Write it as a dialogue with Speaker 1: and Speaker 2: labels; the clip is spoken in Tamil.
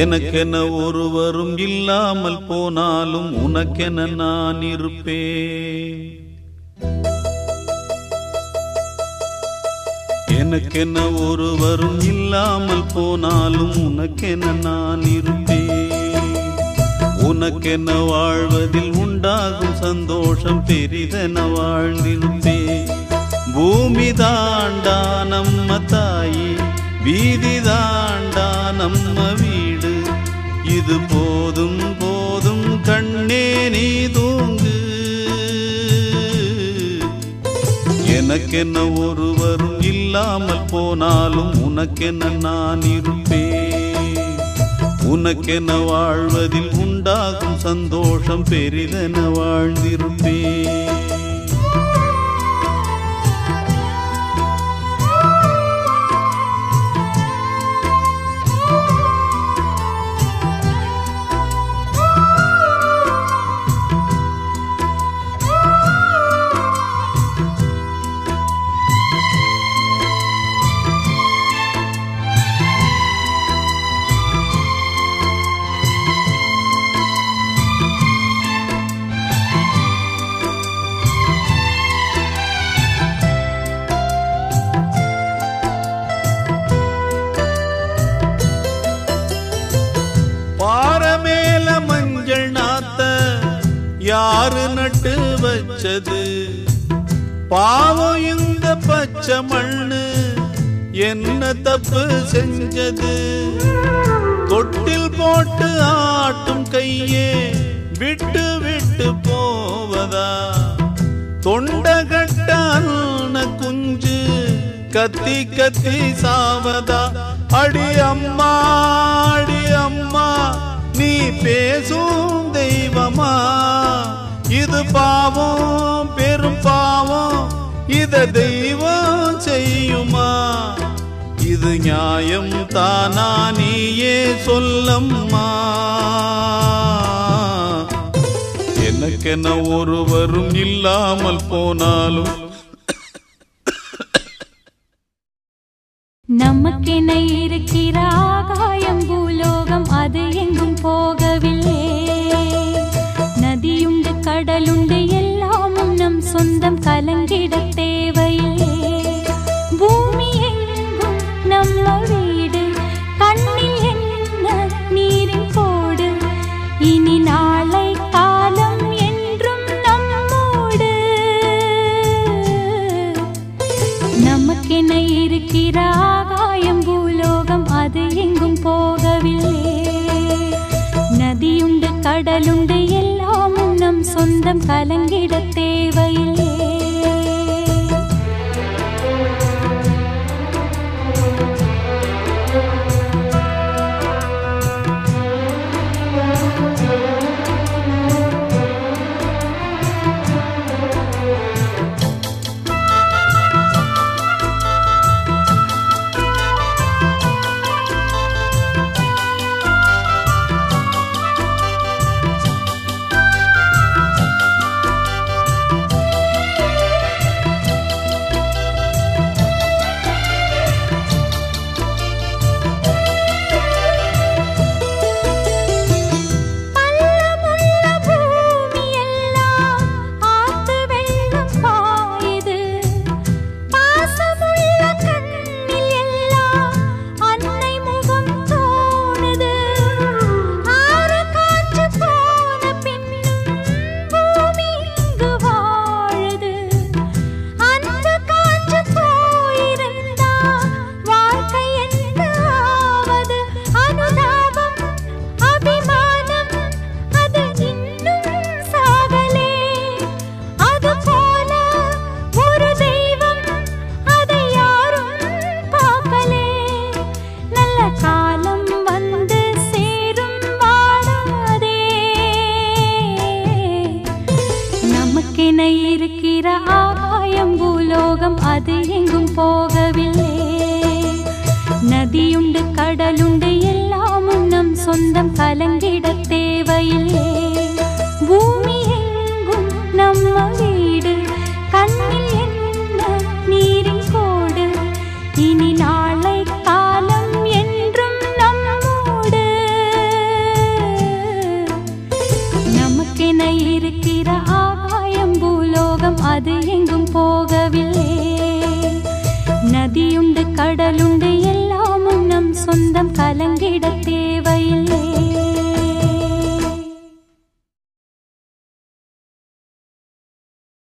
Speaker 1: எனக்கென ஒருவரும் இல்லாமல் போனாலும் உனக்கென நான் இருப்பேன். எனக்கென ஒருவரும் இல்லாமல் போனாலும் உனக்கென நான் இருப்பேன். உனக்கென வாழ்வதில் உண்டாகும் சந்தோஷம் பெரிதென வாழ்ந்திருப்பேன். பூமி தாண்டா நம்ம தாயி வீதி தாண்டா நம்ம வீடு. இது போதும் போதும் கண்ணே நீ தூங்கு. எனக்கென்ன ஒருவரும் இல்லாமல் போனாலும் உனக்கென நான் இருப்பேன். உனக்கென வாழ்வதில் உண்டாகும் சந்தோஷம் பெரிதென வாழ்ந்திருப்பேன். யாரு நட்டு வச்சது. பாவம் இந்த பச்சை மண்ணு என்ன தப்பு செஞ்சது? தொட்டில் போட்டு ஆட்டும் கையே விட்டு விட்டு போவதா? தொண்டகட்டான குஞ்சு கத்தி கத்தி சாவதா? அடி அம்மா அடி அம்மா நீ பேசும் தெய்வமா? இது பாவம் பெரும் பாவம் இத தெய்வம் செய்யுமா? இது நியாயம் தானா நீயே சொல்லம்மா. எனக்கென ஒருவரும் இல்லாமல் போனாலும்
Speaker 2: நமக்கென இருக்கிற ஆகாயம் சொந்தம் கலங்கிட தேவையில்லை பூமி எங்கும் நம்ம வீடு கண்ணில் என்ன நீரின் போடு இனி நாளை காலம் என்றும் நம்மோடு நமக்கென இருக்கிற ஆகாயம் பூலோகம் அது எங்கும் போகவில்லை நதியுண்டு கடலுண்டு எல்லாமும் நம் சொந்தம் கலங்கிட தேவையில்லை. இருக்கிற ஆகாயம் பூலோகம் அது எங்கும் போகவில்லை. நதியுண்டு கடலுண்டு எல்லாமும் நம் சொந்தம் கலங்கிட தேவையில்லை. பூமி எங்கும் நம்ம கடலுண்டு எல்லாமும் நம் சொந்தம் கலங்கிட